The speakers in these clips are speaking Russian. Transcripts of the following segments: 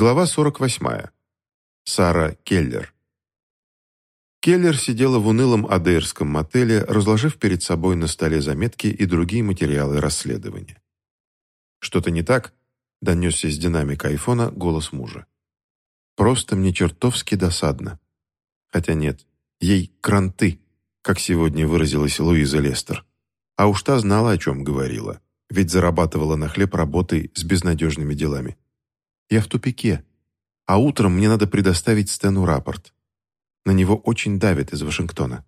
Глава 48. Сара Келлер. Келлер сидела в унылом адейрском мотеле, разложив перед собой на столе заметки и другие материалы расследования. «Что-то не так?» — донесся из динамика айфона голос мужа. «Просто мне чертовски досадно. Хотя нет, ей кранты, как сегодня выразилась Луиза Лестер. А уж та знала, о чем говорила, ведь зарабатывала на хлеб работой с безнадежными делами. Я в тупике, а утром мне надо предоставить Стэну рапорт. На него очень давит из Вашингтона.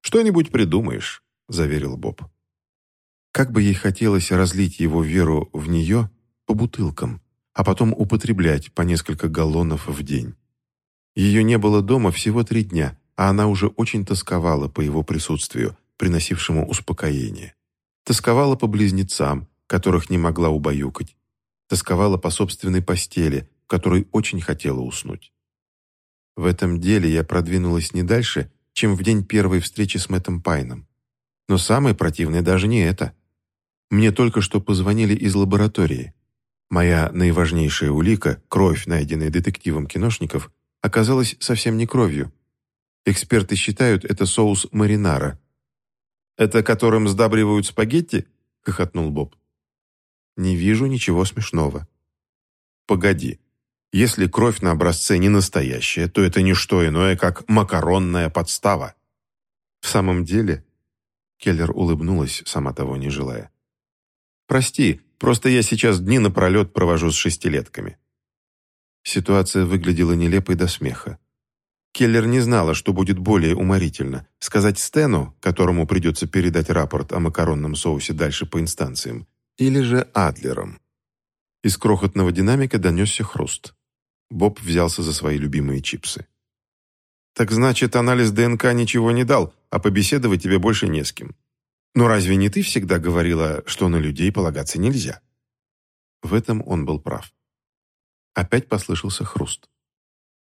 «Что-нибудь придумаешь», — заверил Боб. Как бы ей хотелось разлить его веру в нее по бутылкам, а потом употреблять по несколько галлонов в день. Ее не было дома всего три дня, а она уже очень тосковала по его присутствию, приносившему успокоение. Тосковала по близнецам, которых не могла убаюкать. Тосковала по собственной постели, в которой очень хотела уснуть. В этом деле я продвинулась не дальше, чем в день первой встречи с Мэттом Пайном. Но самое противное даже не это. Мне только что позвонили из лаборатории. Моя наиважнейшая улика, кровь, найденная детективом киношников, оказалась совсем не кровью. Эксперты считают это соус маринара. «Это которым сдабривают спагетти?» — хохотнул Боб. «Не вижу ничего смешного». «Погоди. Если кровь на образце не настоящая, то это не что иное, как макаронная подстава». «В самом деле?» Келлер улыбнулась, сама того не желая. «Прости, просто я сейчас дни напролет провожу с шестилетками». Ситуация выглядела нелепой до смеха. Келлер не знала, что будет более уморительно. Сказать Стэну, которому придется передать рапорт о макаронном соусе дальше по инстанциям, или же Адлером. Из крохотного динамика донесся хруст. Боб взялся за свои любимые чипсы. «Так значит, анализ ДНК ничего не дал, а побеседовать тебе больше не с кем. Но разве не ты всегда говорила, что на людей полагаться нельзя?» В этом он был прав. Опять послышался хруст.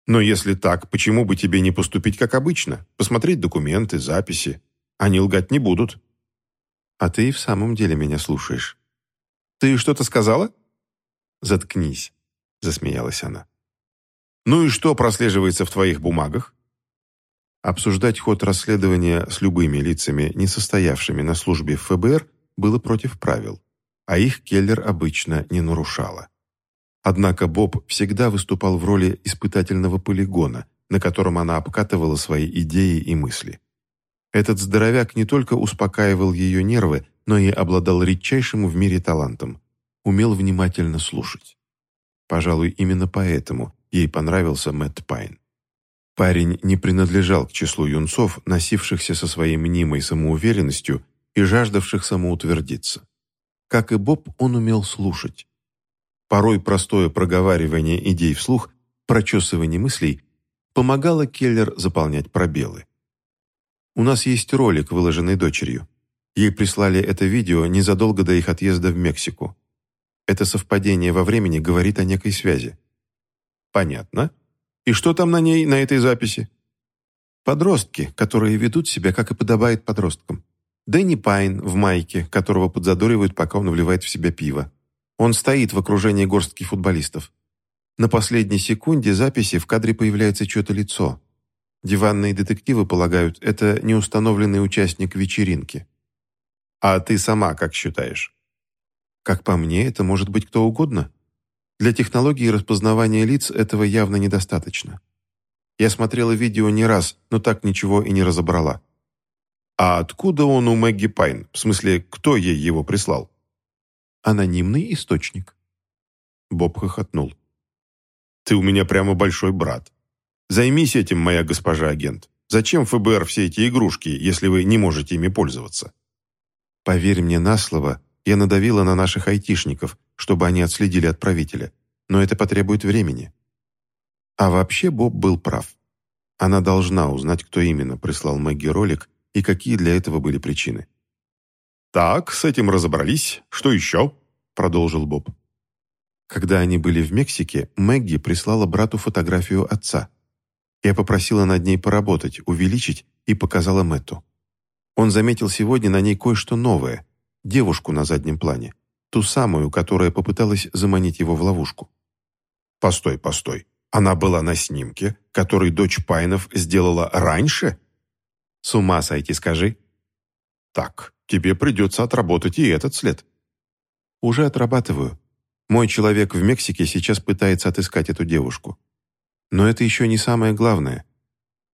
Но если так, почему бы тебе не поступить как обычно? Посмотреть документы, записи. Они лгать не будут. А ты и в самом деле меня слушаешь. Ты что-то сказала? Заткнись, засмеялась она. Ну и что прослеживается в твоих бумагах? Обсуждать ход расследования с любыми лицами, не состоявшими на службе в ФБР, было против правил, а их Келлер обычно не нарушала. Однако Боб всегда выступал в роли испытательного полигона, на котором она обкатывала свои идеи и мысли. Этот здоровяк не только успокаивал ее нервы, но и обладал редчайшим в мире талантом. Умел внимательно слушать. Пожалуй, именно поэтому ей понравился Мэтт Пайн. Парень не принадлежал к числу юнцов, носившихся со своей мнимой самоуверенностью и жаждавших самоутвердиться. Как и Боб, он умел слушать. Порой простое проговаривание идей вслух, прочесывание мыслей помогало Келлер заполнять пробелы. У нас есть ролик, выложенный дочерью. Ей прислали это видео незадолго до их отъезда в Мексику. Это совпадение во времени говорит о некой связи. Понятно. И что там на ней, на этой записи? Подростки, которые ведут себя, как и подобает подросткам. Дэнни Пайн в майке, которого подзадоривают, пока он вливает в себя пиво. Он стоит в окружении горстки футболистов. На последней секунде записи в кадре появляется чье-то лицо. Диванные детективы полагают, это неустановленный участник вечеринки. А ты сама как считаешь? Как по мне, это может быть кто угодно. Для технологии распознавания лиц этого явно недостаточно. Я смотрела видео не раз, но так ничего и не разобрала. А откуда он у Мэгги Пайн? В смысле, кто ей его прислал? анонимный источник». Боб хохотнул. «Ты у меня прямо большой брат. Займись этим, моя госпожа агент. Зачем ФБР все эти игрушки, если вы не можете ими пользоваться?» «Поверь мне на слово, я надавила на наших айтишников, чтобы они отследили отправителя, но это потребует времени». А вообще Боб был прав. Она должна узнать, кто именно прислал Мэгги ролик и какие для этого были причины. «Так, с этим разобрались. Что еще?» – продолжил Боб. Когда они были в Мексике, Мэгги прислала брату фотографию отца. Я попросила над ней поработать, увеличить и показала Мэтту. Он заметил сегодня на ней кое-что новое – девушку на заднем плане, ту самую, которая попыталась заманить его в ловушку. Постой, постой. Она была на снимке, который дочь Пайнов сделала раньше? С ума сойти, скажи. Так, тебе придется отработать и этот след. Уже отрабатываю. Мой человек в Мексике сейчас пытается отыскать эту девушку. Но это еще не самое главное.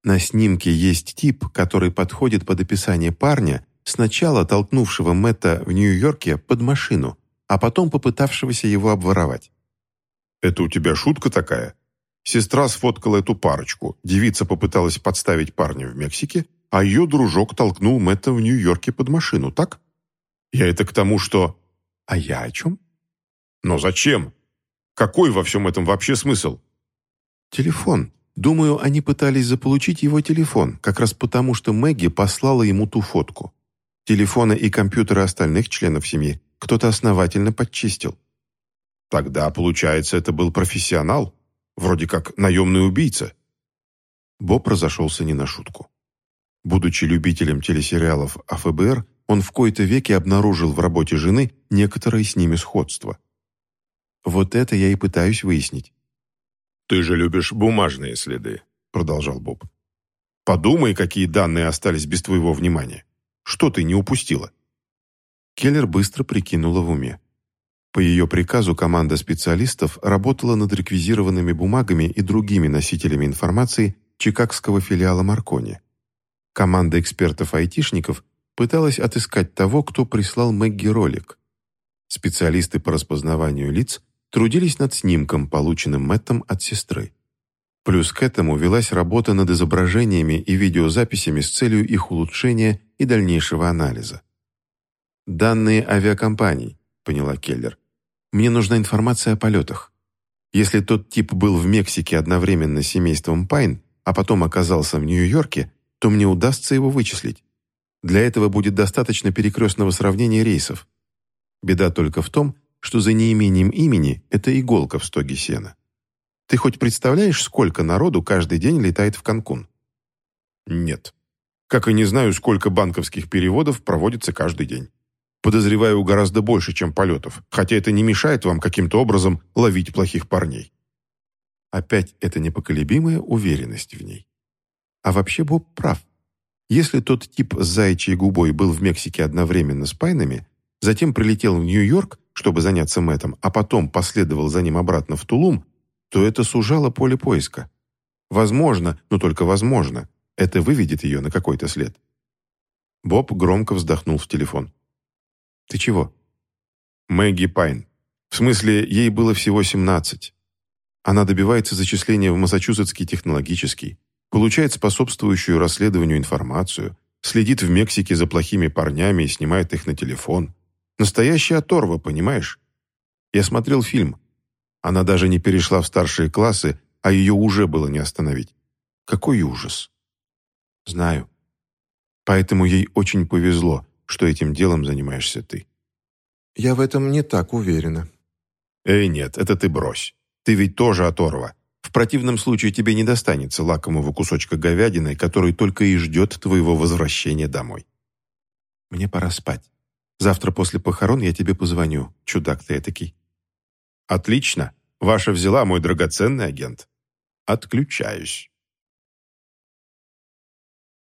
На снимке есть тип, который подходит под описание парня, сначала толкнувшего Мэтта в Нью-Йорке под машину, а потом попытавшегося его обворовать. «Это у тебя шутка такая?» Сестра сфоткала эту парочку. Девица попыталась подставить парня в Мексике, а ее дружок толкнул Мэтта в Нью-Йорке под машину, так? Я это к тому, что... А я о чем? Но зачем? Какой во всем этом вообще смысл? Телефон. Думаю, они пытались заполучить его телефон, как раз потому, что Мэгги послала ему ту фотку. Телефоны и компьютеры остальных членов семьи кто-то основательно подчистил. Тогда, получается, это был профессионал? Вроде как наемный убийца. Боб разошелся не на шутку. Будучи любителем телесериалов о ФБР, он в кои-то веке обнаружил в работе жены некоторое с ними сходство. Вот это я и пытаюсь выяснить. «Ты же любишь бумажные следы», — продолжал Боб. «Подумай, какие данные остались без твоего внимания. Что ты не упустила?» Келлер быстро прикинула в уме. По ее приказу команда специалистов работала над реквизированными бумагами и другими носителями информации чикагского филиала Маркони. Команда экспертов-айтишников пыталась отыскать того, кто прислал Мэгги ролик. Специалисты по распознаванию лиц трудились над снимком, полученным Мэттом от сестры. Плюс к этому велась работа над изображениями и видеозаписями с целью их улучшения и дальнейшего анализа. «Данные авиакомпаний», — поняла Келлер. Мне нужна информация о полетах. Если тот тип был в Мексике одновременно с семейством Пайн, а потом оказался в Нью-Йорке, то мне удастся его вычислить. Для этого будет достаточно перекрестного сравнения рейсов. Беда только в том, что за неимением имени это иголка в стоге сена. Ты хоть представляешь, сколько народу каждый день летает в Канкун? Нет. Как и не знаю, сколько банковских переводов проводится каждый день. Подозреваю, гораздо больше, чем полетов, хотя это не мешает вам каким-то образом ловить плохих парней. Опять эта непоколебимая уверенность в ней. А вообще Боб прав. Если тот тип с заячьей губой был в Мексике одновременно с Пайнами, затем прилетел в Нью-Йорк, чтобы заняться Мэттом, а потом последовал за ним обратно в Тулум, то это сужало поле поиска. Возможно, но только возможно, это выведет ее на какой-то след. Боб громко вздохнул в телефон. «Ты чего?» «Мэгги Пайн. В смысле, ей было всего 17. Она добивается зачисления в Массачусетский технологический, получает способствующую расследованию информацию, следит в Мексике за плохими парнями и снимает их на телефон. Настоящая оторва, понимаешь? Я смотрел фильм. Она даже не перешла в старшие классы, а ее уже было не остановить. Какой ужас. Знаю. Поэтому ей очень повезло, что этим делом занимаешься ты. Я в этом не так уверена. Эй, нет, это ты брось. Ты ведь тоже оторва. В противном случае тебе не достанется лакомого кусочка говядины, который только и ждет твоего возвращения домой. Мне пора спать. Завтра после похорон я тебе позвоню, чудак ты этакий. Отлично. Ваша взяла, мой драгоценный агент. Отключаюсь.